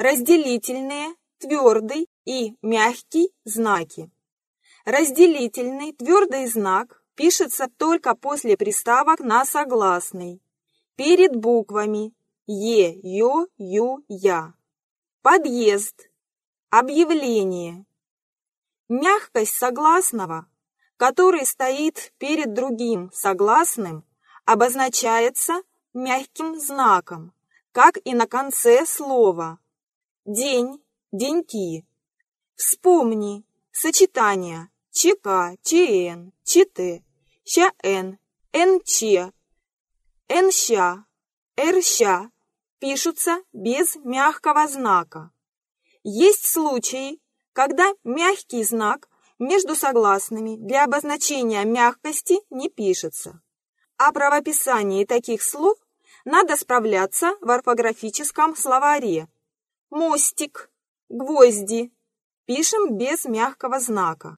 разделительные, твердый и мягкий знаки. Разделительный твердый знак пишется только после приставок на согласный, перед буквами Е, Ё, Ю, Я. Подъезд. Объявление. Мягкость согласного, который стоит перед другим согласным, обозначается мягким знаком, как и на конце слова. День, деньки. Вспомни сочетания ЧК, ЧН, ЧТ, ЩН, НЧ, НЩ, РЩ пишутся без мягкого знака. Есть случаи, когда мягкий знак между согласными для обозначения мягкости не пишется. О правописании таких слов надо справляться в орфографическом словаре. Мостик, гвозди. Пишем без мягкого знака.